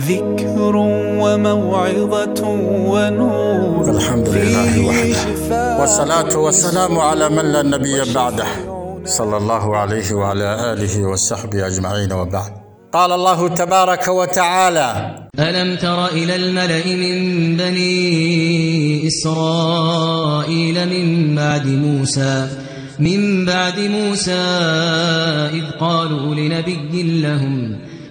ذكر وموعظة ونور. الحمد لله وحده. والصلاة والسلام على من لا نبي بعده. صلى الله عليه وعلى آله وصحبه أجمعين وبعد. قال الله تبارك وتعالى ألم تر إلى الملأ من بني إسرائيل من بعد موسى من بعد موسى إذ قالوا لنبي لهم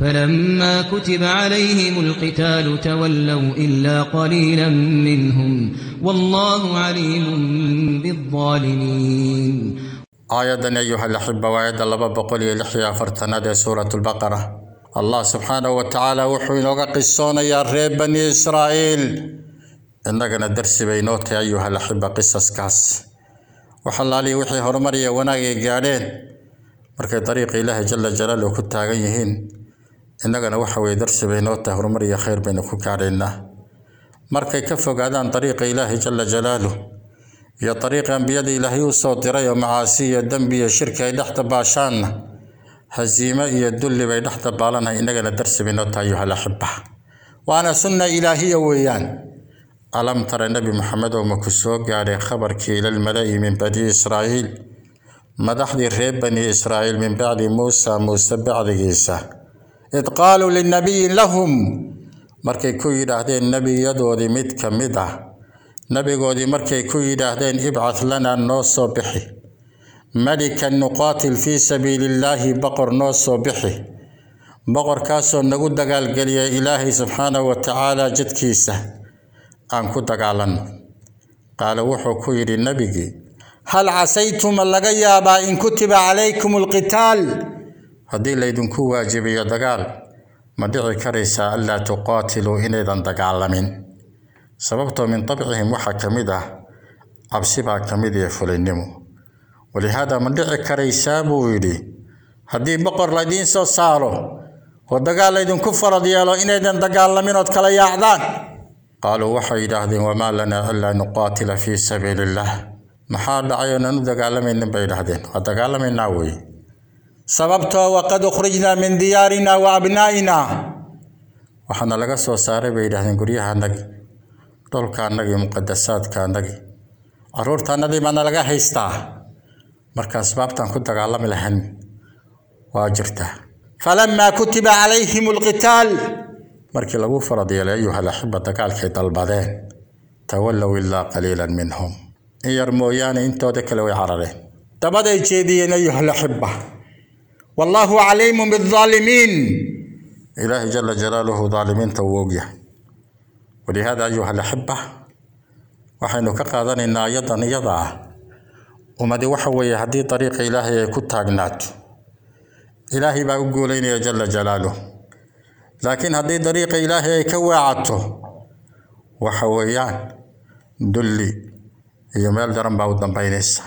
فلما كتب عليهم القتال تولوا إلا قليلا منهم والله عليم بالظالمين. آية أيها الأحبة وآية لبا بقول يلحيا فرتنا سورة البقرة. الله سبحانه وتعالى وحي نوغا قصونا يا ريب بني إسرائيل. إننا درس بينوت أيها الأحبة قصص كاس. وحلالي وحي وناغي قادين markay dariiqa ilaahay jala jalaaluhu ku taagan yihiin innagana waxa weye darsi noo tahay horumar iyo khayr baynu ku gaadhaynaa markay ka fogaadaan dariiqa ilaahay jala jalaaluh iyo dariiqa ambiyada ilaahay u soo diray oo macaasi iyo dembi iyo shirki ay dhex dabaashaanna hasiimo iyo dulli bay dhex dabaalanahay innagana darsi bay noo tahay ayuhal axiba waana sunna ilaahiya weeyaan alam tara nebi maxamed oo maku soo gaadhay khabarkii ila lmala'i min bani israa'iil madaxdii reer bani israa'iil min bacdi muusa muuse bacdigiisa id qaaluu linabiyin lahum markay ku yidhaahdeen nebiyadoodii mid ka mid ah nebigoodii markay ku yidhaahdeen ibcad lanaa noo soo bixi malikan nuqaatil fii sabiili illaahi boqor noo soo bixi boqorkaasoo nagu dagaalgeliya ilaahay subxaanahu wa tacaala jidkiisa aan ku dagaalanno qaala wuxuu ku yidhi nebigii hal casaytuma laga yaabaa in kutiba calaykum alqitaal haddii laydinku waajibiyo dagaal ma dhici karaysaa anlaa tuqaatiluu inaydan dagaalamin sababtoo min dabcihim waxaa ka mid ah cabsi baa ka mid iyo fulinnimo walihaada ma dhici karaysaa buu yidhi haddii boqor laydiin soo saaro oo dagaal laydinku farad yeelo inaydan dagaalamin ood kala yaacdaan qaaluu waxay yidhaahdeen wamaa lanaa anlaa nuqaatila fii sabiili illaah maxaa dhacay oo nan u dagaalamaynin bay idhahdeen waa dagaalamaynaa weeye سببتا وقد اخرجنا من ديارنا وأبنائنا. وحنا لغا سو ساري بي دهن غري ها نغي دول كان نغي مقدسات كان نغي ارورتا نغي ما لغا هيستا مركا سببتا كنت دغالم لهن واجرتا فلما كتب عليهم القتال مركا لو فرض يا أيها الأحبة تقال كي طلبادين تولوا إلا قليلا منهم. يرمو يعني إنتو دكلو يعرره تبدأ يجيدين أيها الأحبة. والله عليم بالظالمين. إله جل جلاله ظالمين تووقيا. ولهذا أيها الأحبة وحين كقاذن إن يضع يضع. وما دي وحوي هدي طريق إلهي كنت أقنات إلهي بأقولين يا جل جلاله. لكن هدي طريق إلهي كواعته وحويان دلي. يوم يلدرن بأودن بينيسا.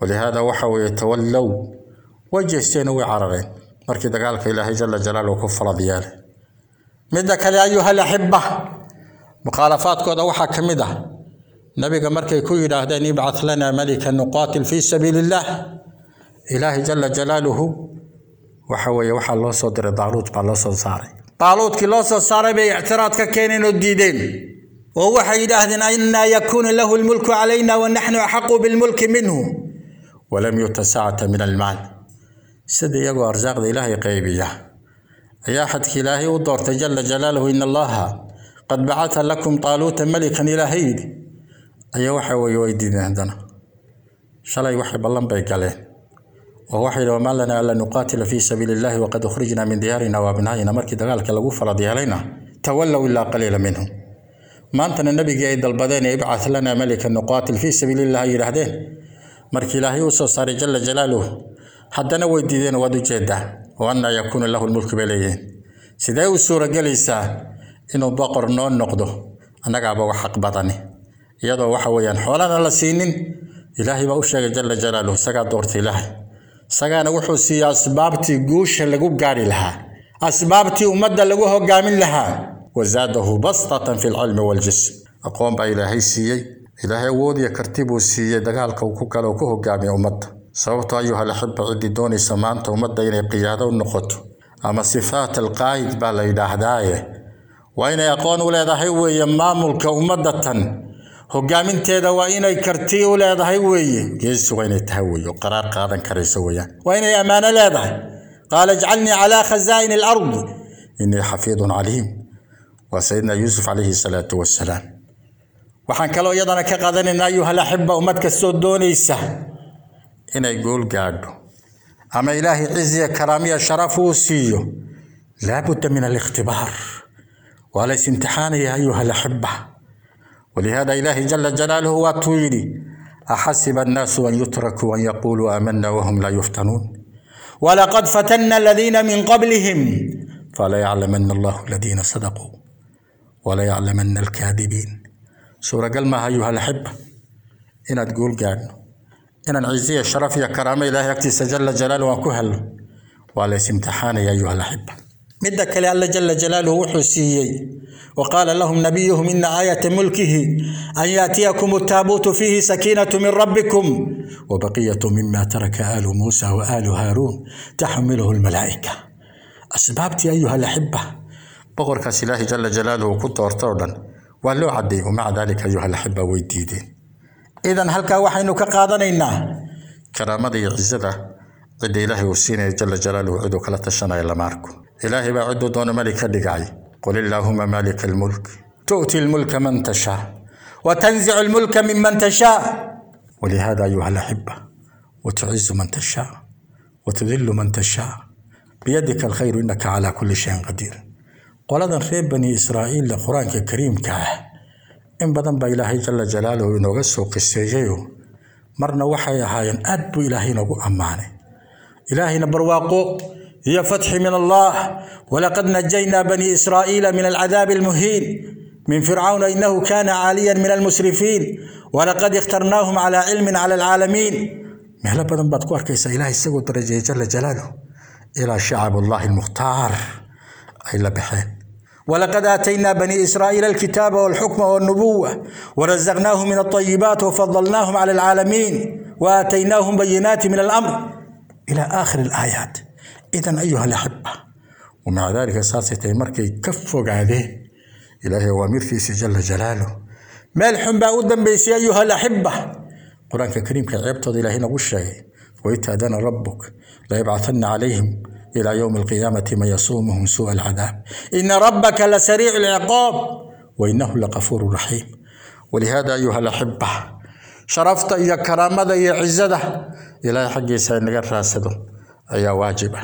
ولهذا وحوي تولوا. Way jeesteen way carareen markii dagaalka ilaahay jala jalaaluhu ku farad yeelay midda kale ayuha alaxiba mukhaalafaadkooda waxaa ka mid ah nabiga markay ku yidhaahdeen ibcad lanaa malika nuqaatil fii sabiili illaah ilaahay jala jalaaluhu waxa weeye waxaa loo soo diray daaluud baa loo soo saaray daaluudkii loo soo saaray bay ictiraad ka keeneen oo diideen oo waxay yidhaahdeen annaa yakuunu lahu lmulku calayna wa naxnu axaqu bilmulki minhu walam yuta sacata min almaal سد يقو أرزاق ذي إلهي قيبية يا. حد كلاهي والدور تجل جلاله إن الله قد بعث لكم طالوت ملكا إلهي. أي وحي ويويدين عندنا. شلا يوحي بالله بيقالين ووحي لو ما لنا ألا نقاتل في سبيل الله وقد أخرجنا من ديارنا وأبنائنا. مركز ذلك لو فرضي علينا. تولوا إلا قليلا منهم. ما أنت النبي قيد البدين يبعث لنا ملكا نقاتل في سبيل الله يرهدين مركي الله يوسف جل جلاله. Haddana way diideen waad ujeedaa oo annaa yakuunu lahu lmulku bay leeyihiin sidee u suuragelaysaa inuu boqor noo noqdo annagaaba wax xaq badani iyadoo waxa weeyaan xoolana la siinin ilaahay baa u sheegay jala jalaaluhu isagaa doorta ilaahay isagaana wuxuu siiyey asbaabtii guusha lagu gaari lahaa asbaabtii ummadda lagu hogaamin lahaa wazaadahu bastatan fi lcilmi waljism aqoon baa ilaahay siiyey ilaahay awood iyo karti buu siiyey dagaalka uu ku galo oo ku hogaamiya ummadda sababto ayuha laxiba ciddii doonaysa maanta ummadda inay qiyaado u noqoto ama sifaat alqaa'id baa la yidhaahdaaye waa inay aqoon u leedahay weeye maamulka ummadda tan hogaaminteeda waa inay karti u leedahay weeye geesi waa inay tahay weeye oo qaraar qaadan karaysa weeyaan waa inay ammaano leedahay qaala ijcalnii calaa khazaa'ini alardi innii xafiidun caliim waa sayidina yuusuf calayhi salaatu wasalaam waxaan kaloo iyadana ka qaadanaynaa ayuha laxiba ummad kastoo doonaysa inay gool gaadho ama ilaahay ciziya karaamiya sharaf uu siiyo laabudda min alikhtibaar waa la isimtixaanaya ayuha laxiba ولهذا إلهي جل جلاله واتويلي أحسب الناس أن يتركوا أن يقولوا آمنا وهم لا يفتنون؟ ولقد فتنا الذين من قبلهم فلا يعلمن الله الذين صدقوا ولا يعلمن الكاذبين. سورة قلما أيها الأحبة إن تقول قال إن العزية الشرف يا كرامة إلهي يكتس جل جلاله وكهل. ولا امتحان يا أيها الأحبة. مدك الله جل جلاله وحسيي وقال لهم نبيهم إن آية ملكه أن يأتيكم التابوت فيه سكينة من ربكم وبقية مما ترك آل موسى وآل هارون تحمله الملائكة. أسبابتي أيها الأحبة. بغر كاس جل جلاله كنت أرطولا ولو عدي ومع ذلك أيها الأحبة ويديدين. إذا هل كوحين كقادنينا كرامة عزة عد إلهي وسيني جل جلاله عدو كلا تشنا إلا ماركو. إلهي بعدو دون ملك دقعي قل اللهم مالك الملك. تؤتي الملك من تشاء. وتنزع الملك ممن تشاء. ولهذا أيها الأحبة وتعز من تشاء. وتذل من تشاء. بيدك الخير إنك على كل شيء قدير. qoladan reer bani israa'iil qur-aanka kariimka ah in badan baa ilaahay jala jalaaluhu inooga soo qiseeyayo marna waxay ahaayeen aad buu ilaahay inoogu ammaanay ilaahayna barwaaqo هي فتح من الله ولقد نجينا بني إسرائيل من العذاب المهين من فرعون إنه كان عاليا من المسرفين ولقد اخترناهم على علم على العالمين مهلا بدن باد كو arkaysa ilaahay isagoo darajay jalla jalaaluhu ila shacab allah almukhtar ay la baxeen ولقد آتينا بني إسرائيل الكتاب والحكم والنبوة ورزقناهم من الطيبات وفضلناهم على العالمين وآتيناهم بينات من الأمر. إلى آخر الآيات. إذا أيها الأحبة ومع ذلك ساسيتي مركي كفوا قاعدين إلهي وامرتي جل جلاله. ما الحنبا ودن بيسي أيها الأحبة. قرآن الكريم كعبت إلهي نغشي ويتأذن ربك ليبعثن عليهم. إلى يوم القيامة من يصومهم سوء العذاب. إن ربك لسريع العقاب وإنه لغفور رحيم. ولهذا أيها الأحبة شرفت يا كرامة يا عزة إلى حق سيدنا الراسد أي واجبة.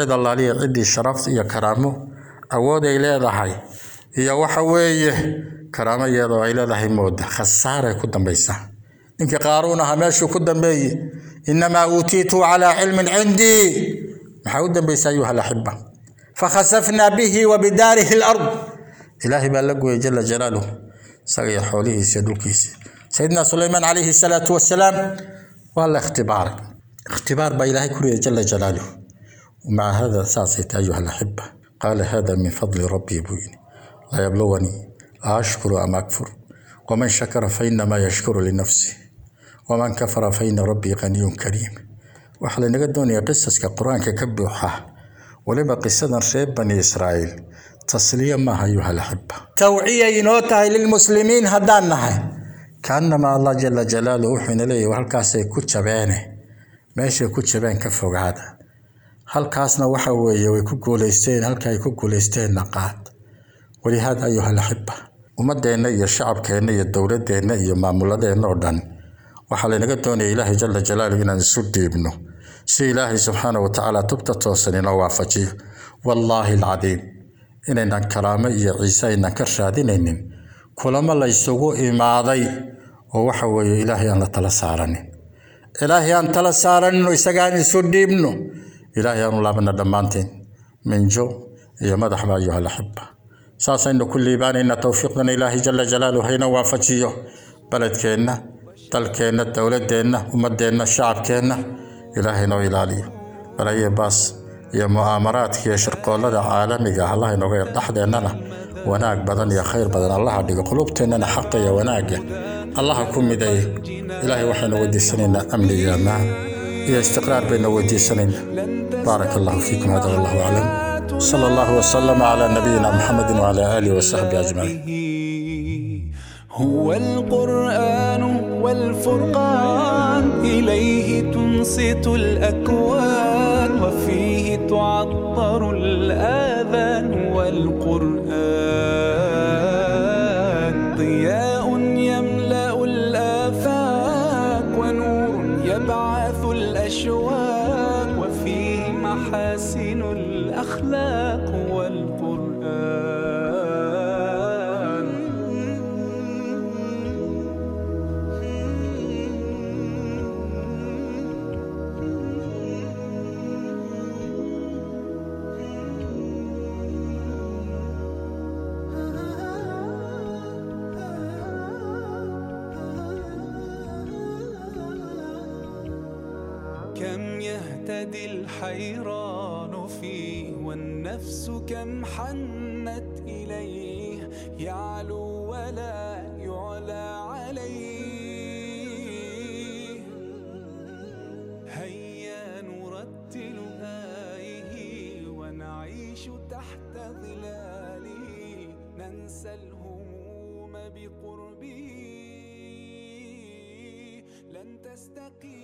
إذا الله لي عدي شرفت يا كرامة. أود إلى هاي يا وحوي كرامة يا إلى هاي مود خسارة كدن بيسا. إنك قارونها ماشي كدن بي. إنما أوتيت على علم عندي. محاود بيس أيها الأحبة فخسفنا به وبداره الأرض إلهي بلغ جل جلاله سري حوله سيدوكيس سيدنا سليمان عليه الصلاة والسلام والله اختبار اختبار بإلهي كريه جل جلاله ومع هذا ساسيت أيها الأحبة قال هذا من فضل ربي بويني لا يبلغني أشكر أم أكفر ومن شكر فإنما يشكر لنفسه ومن كفر فإن ربي غني كريم وحلا نقدوني قصص كقرآن ككبوحة ولما قصة ريب بني إسرائيل تسليا ما أيها الأحبة توعية ينوتها للمسلمين هدانها كأنما الله جل جلاله وحين إليه وهالكاسي كتشبينه meeshay ku jabeen ka fogaada halkaasna waxa weeye way ku guulaysteen halka ay ku guulaysteenna qaad walihaada ayuha alaxiba ummadeenna iyo shacabkeenna iyo dowladeenna iyo maamuladeenna oo dhan waxaa laynaga doonaya ilaahay jala jalaaluhu inaan isu dhiibno si ilaahay subxaana wa tacaala tubta toosan inoo waafajiyo wallaahi alcadiim inaynan karaamo iyo ciise aynan ka raadinaynin kulamo laysugu imaaday oo waxa weeye ilaahay aan la tala saaranin ilaahay aan tala saaranno isagaan isu dhiibno ilaahay aanu laabana dhammaanteen minjo iyo madaxba ayuha alaxiba saasaynu ku liibaanayna towfiiqdana ilaahay jala jalaaluhu hayna waafajiyo beledkeenna dalkeenna dowladeenna ummadeenna shacabkeenna ilaahay noo ilaaliyo balaye baas iyo mu'aamaraadka iyo shirqoollada caalamiga ah allah inooga dhaxdeennana wanaag badan iyo khayr badan allaha dhigo qulubteennana xaqa iyo wanaagga allaha ku mideeyo ilaahay waxaynu weydiisanaynaa amni iyo ammaan iyo istiqraar baynu weydiisanaynaa baaraka allahu fiikum hada wallahu aclam صلى الله وسلم على نبينا محمد وعلى آله وصحبه أجمعين هو القرآن والفرقان إليه تنصت الأكوان وفيه تعطر الآذان والقرآن. ضياء يملأ الآفاق ونور يبعث الأشواق وفيه محاسن الأخلاق. يهتدي الحيران فيه والنفس كم حنت إليه يعلو ولا يعلى عليه. هيا نرتل آيه ونعيش تحت ظلاله ننسى الهموم بقربه. لن تستقيم